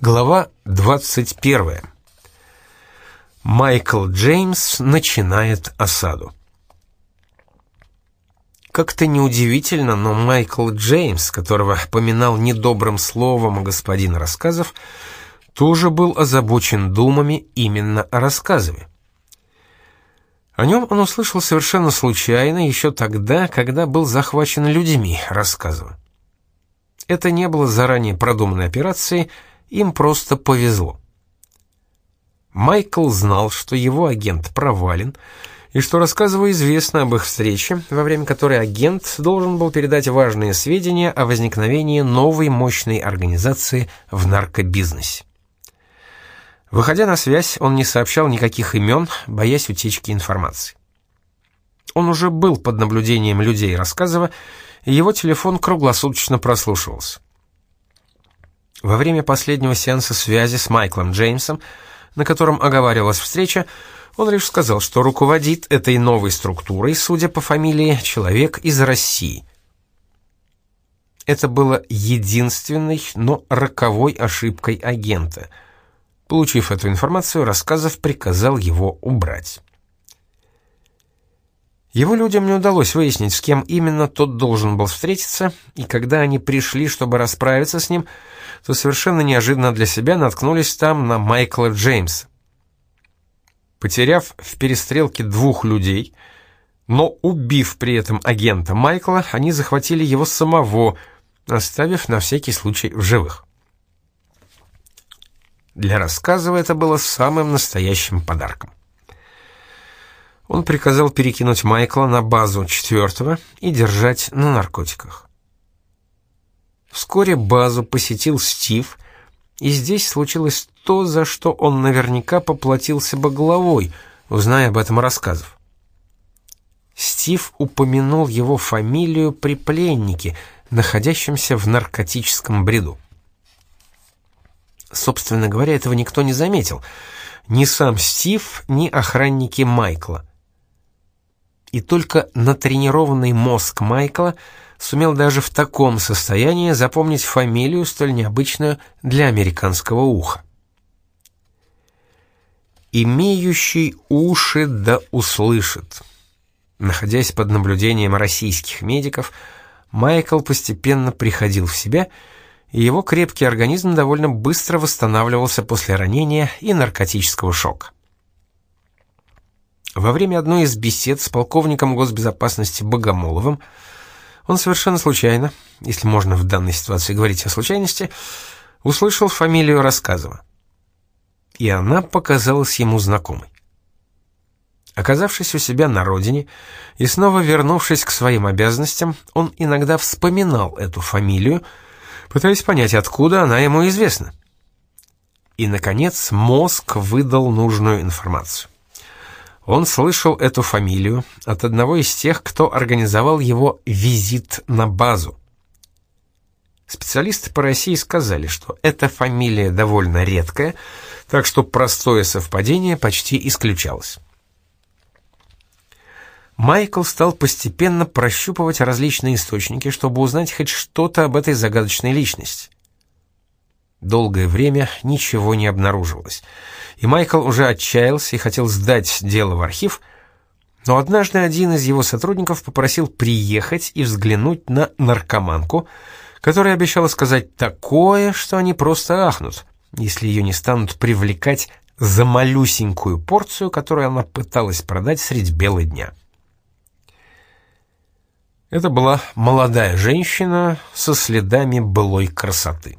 Глава 21. Майкл Джеймс начинает осаду. Как-то неудивительно, но Майкл Джеймс, которого поминал недобрым словом господин рассказов, тоже был озабочен думами именно о рассказыве. О нем он услышал совершенно случайно еще тогда, когда был захвачен людьми, рассказывая. Это не было заранее продуманной операцией, им просто повезло. Майкл знал, что его агент провален, и что рассказываю известно об их встрече, во время которой агент должен был передать важные сведения о возникновении новой мощной организации в наркобизнесе. Выходя на связь, он не сообщал никаких имен, боясь утечки информации. Он уже был под наблюдением людей рассказывая, и его телефон круглосуточно прослушивался. Во время последнего сеанса связи с Майклом Джеймсом, на котором оговаривалась встреча, он лишь сказал, что руководит этой новой структурой, судя по фамилии, человек из России. Это было единственной, но роковой ошибкой агента. Получив эту информацию, Рассказов приказал его убрать. Его людям не удалось выяснить, с кем именно тот должен был встретиться, и когда они пришли, чтобы расправиться с ним, то совершенно неожиданно для себя наткнулись там на Майкла Джеймса. Потеряв в перестрелке двух людей, но убив при этом агента Майкла, они захватили его самого, оставив на всякий случай в живых. Для рассказа это было самым настоящим подарком он приказал перекинуть Майкла на базу четвертого и держать на наркотиках. Вскоре базу посетил Стив, и здесь случилось то, за что он наверняка поплатился бы головой, узная об этом рассказов. Стив упомянул его фамилию при пленнике, находящемся в наркотическом бреду. Собственно говоря, этого никто не заметил. Ни сам Стив, ни охранники Майкла и только натренированный мозг Майкла сумел даже в таком состоянии запомнить фамилию, столь необычную для американского уха. «Имеющий уши да услышит». Находясь под наблюдением российских медиков, Майкл постепенно приходил в себя, и его крепкий организм довольно быстро восстанавливался после ранения и наркотического шока. Во время одной из бесед с полковником госбезопасности Богомоловым он совершенно случайно, если можно в данной ситуации говорить о случайности, услышал фамилию Рассказова. И она показалась ему знакомой. Оказавшись у себя на родине и снова вернувшись к своим обязанностям, он иногда вспоминал эту фамилию, пытаясь понять, откуда она ему известна. И, наконец, мозг выдал нужную информацию. Он слышал эту фамилию от одного из тех, кто организовал его визит на базу. Специалисты по России сказали, что эта фамилия довольно редкая, так что простое совпадение почти исключалось. Майкл стал постепенно прощупывать различные источники, чтобы узнать хоть что-то об этой загадочной личности. Долгое время ничего не обнаруживалось, и Майкл уже отчаялся и хотел сдать дело в архив, но однажды один из его сотрудников попросил приехать и взглянуть на наркоманку, которая обещала сказать такое, что они просто ахнут, если ее не станут привлекать за малюсенькую порцию, которую она пыталась продать средь бела дня. Это была молодая женщина со следами былой красоты.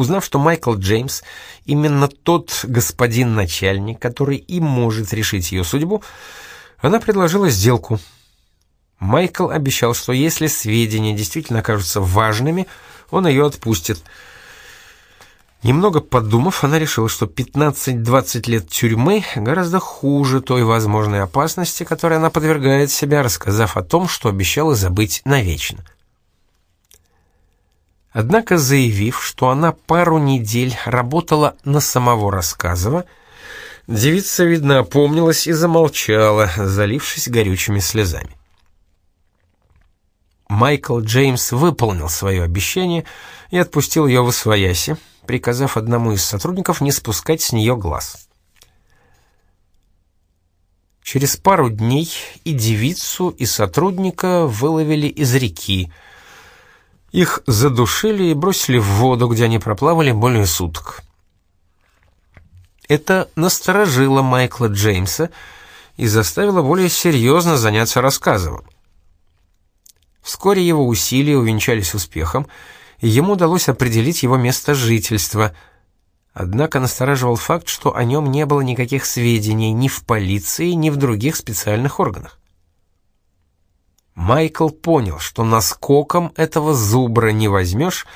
Узнав, что Майкл Джеймс именно тот господин начальник, который и может решить ее судьбу, она предложила сделку. Майкл обещал, что если сведения действительно окажутся важными, он ее отпустит. Немного подумав, она решила, что 15-20 лет тюрьмы гораздо хуже той возможной опасности, которой она подвергает себя, рассказав о том, что обещала забыть навечно. Однако, заявив, что она пару недель работала на самого Рассказова, девица, видно, опомнилась и замолчала, залившись горючими слезами. Майкл Джеймс выполнил свое обещание и отпустил ее в Освояси, приказав одному из сотрудников не спускать с нее глаз. Через пару дней и девицу, и сотрудника выловили из реки. Их задушили и бросили в воду, где они проплавали более суток. Это насторожило Майкла Джеймса и заставило более серьезно заняться рассказом. Вскоре его усилия увенчались успехом, и ему удалось определить его место жительства – Однако настораживал факт, что о нем не было никаких сведений ни в полиции, ни в других специальных органах. Майкл понял, что наскоком этого зубра не возьмешь,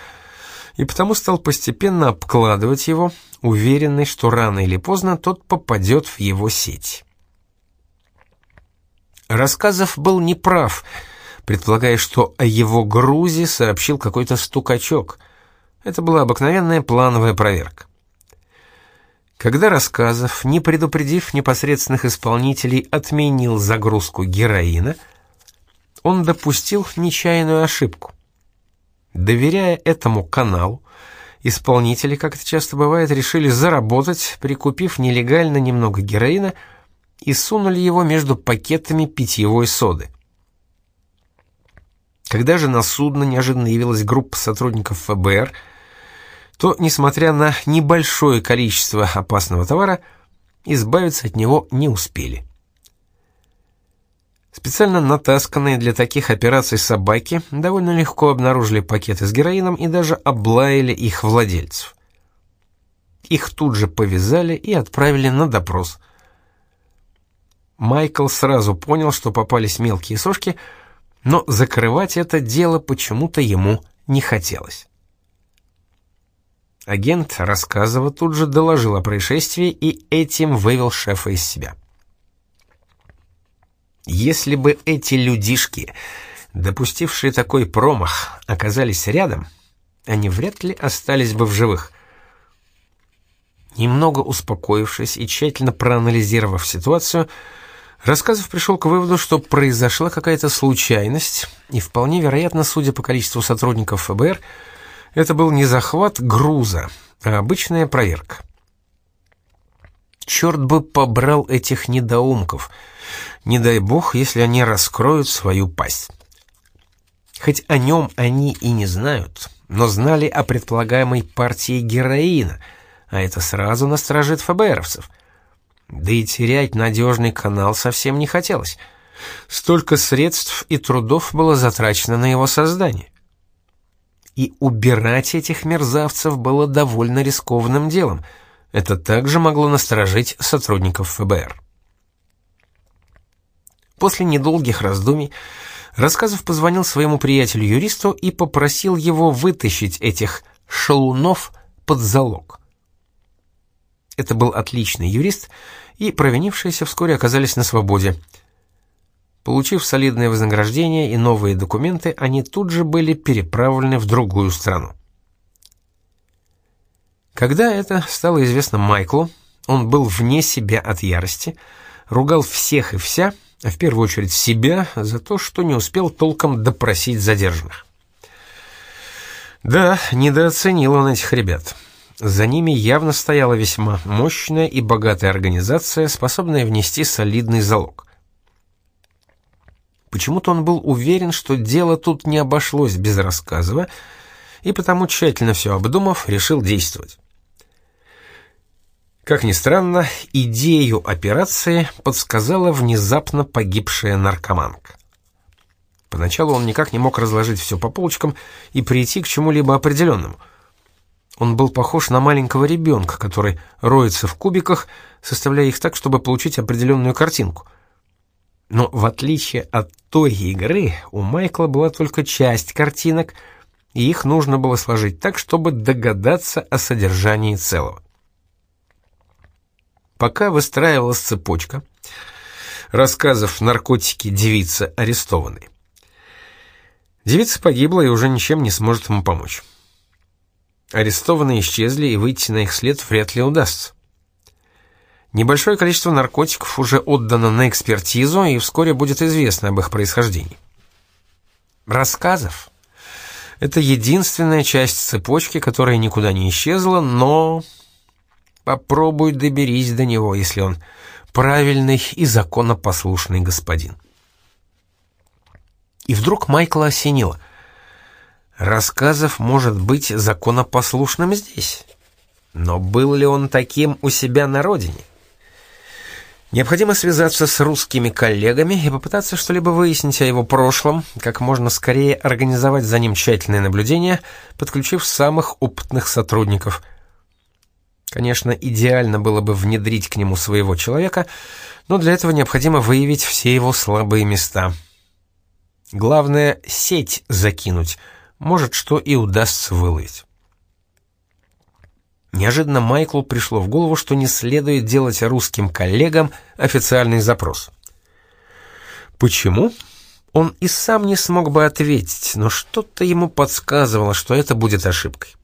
и потому стал постепенно обкладывать его, уверенный, что рано или поздно тот попадет в его сеть. Рассказов был неправ, предполагая, что о его грузе сообщил какой-то стукачок. Это была обыкновенная плановая проверка. Когда Рассказов, не предупредив непосредственных исполнителей, отменил загрузку героина, он допустил нечаянную ошибку. Доверяя этому каналу, исполнители, как это часто бывает, решили заработать, прикупив нелегально немного героина и сунули его между пакетами питьевой соды. Когда же на судно неожиданно явилась группа сотрудников ФБР – то, несмотря на небольшое количество опасного товара, избавиться от него не успели. Специально натасканные для таких операций собаки довольно легко обнаружили пакеты с героином и даже облаяли их владельцев. Их тут же повязали и отправили на допрос. Майкл сразу понял, что попались мелкие сошки, но закрывать это дело почему-то ему не хотелось. Агент рассказывая тут же доложил о происшествии и этим вывел шефа из себя. Если бы эти людишки, допустившие такой промах, оказались рядом, они вряд ли остались бы в живых. Немного успокоившись и тщательно проанализировав ситуацию, Рассказов пришел к выводу, что произошла какая-то случайность, и вполне вероятно, судя по количеству сотрудников ФБР, это был не захват груза, а обычная проверка. Черт бы побрал этих недоумков. Не дай бог, если они раскроют свою пасть. Хоть о нем они и не знают, но знали о предполагаемой партии героина, а это сразу насторожит ФБРовцев. Да и терять надежный канал совсем не хотелось. Столько средств и трудов было затрачено на его создание и убирать этих мерзавцев было довольно рискованным делом. Это также могло насторожить сотрудников ФБР. После недолгих раздумий Рассказов позвонил своему приятелю-юристу и попросил его вытащить этих шалунов под залог. Это был отличный юрист, и провинившиеся вскоре оказались на свободе – Получив солидное вознаграждение и новые документы, они тут же были переправлены в другую страну. Когда это стало известно Майклу, он был вне себя от ярости, ругал всех и вся, а в первую очередь себя, за то, что не успел толком допросить задержанных. Да, недооценил он этих ребят. За ними явно стояла весьма мощная и богатая организация, способная внести солидный залог. Почему-то он был уверен, что дело тут не обошлось без рассказова, и потому, тщательно все обдумав, решил действовать. Как ни странно, идею операции подсказала внезапно погибшая наркоманка. Поначалу он никак не мог разложить все по полочкам и прийти к чему-либо определенному. Он был похож на маленького ребенка, который роется в кубиках, составляя их так, чтобы получить определенную картинку. Но в отличие от той игры, у Майкла была только часть картинок, и их нужно было сложить так, чтобы догадаться о содержании целого. Пока выстраивалась цепочка рассказов наркотики девицы арестованной. Девица погибла и уже ничем не сможет ему помочь. Арестованные исчезли, и выйти на их след вряд ли удастся. Небольшое количество наркотиков уже отдано на экспертизу, и вскоре будет известно об их происхождении. Рассказов. Это единственная часть цепочки, которая никуда не исчезла, но... Попробуй доберись до него, если он правильный и законопослушный господин. И вдруг Майкла осенило. Рассказов может быть законопослушным здесь. Но был ли он таким у себя на родине? Необходимо связаться с русскими коллегами и попытаться что-либо выяснить о его прошлом, как можно скорее организовать за ним тщательное наблюдение, подключив самых опытных сотрудников. Конечно, идеально было бы внедрить к нему своего человека, но для этого необходимо выявить все его слабые места. Главное — сеть закинуть, может, что и удастся выловить. Неожиданно Майклу пришло в голову, что не следует делать русским коллегам официальный запрос. Почему? Он и сам не смог бы ответить, но что-то ему подсказывало, что это будет ошибкой.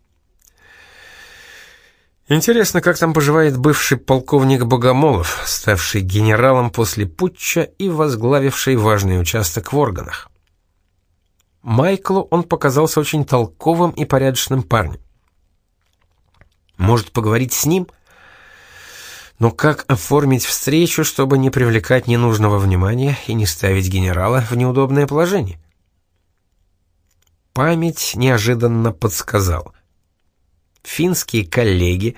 Интересно, как там поживает бывший полковник Богомолов, ставший генералом после путча и возглавивший важный участок в органах. Майклу он показался очень толковым и порядочным парнем. Может, поговорить с ним? Но как оформить встречу, чтобы не привлекать ненужного внимания и не ставить генерала в неудобное положение? Память неожиданно подсказала. Финские коллеги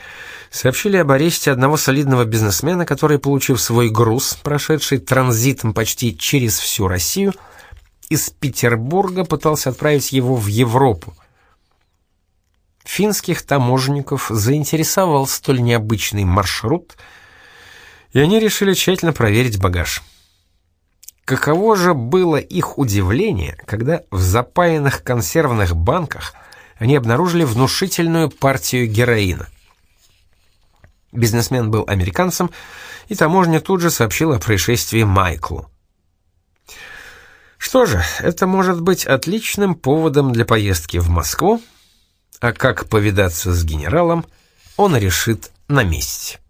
сообщили об аресте одного солидного бизнесмена, который, получив свой груз, прошедший транзитом почти через всю Россию, из Петербурга пытался отправить его в Европу. Финских таможенников заинтересовал столь необычный маршрут, и они решили тщательно проверить багаж. Каково же было их удивление, когда в запаянных консервных банках они обнаружили внушительную партию героина. Бизнесмен был американцем, и таможня тут же сообщила о происшествии Майклу. Что же, это может быть отличным поводом для поездки в Москву, а как повидаться с генералом, он решит на месте.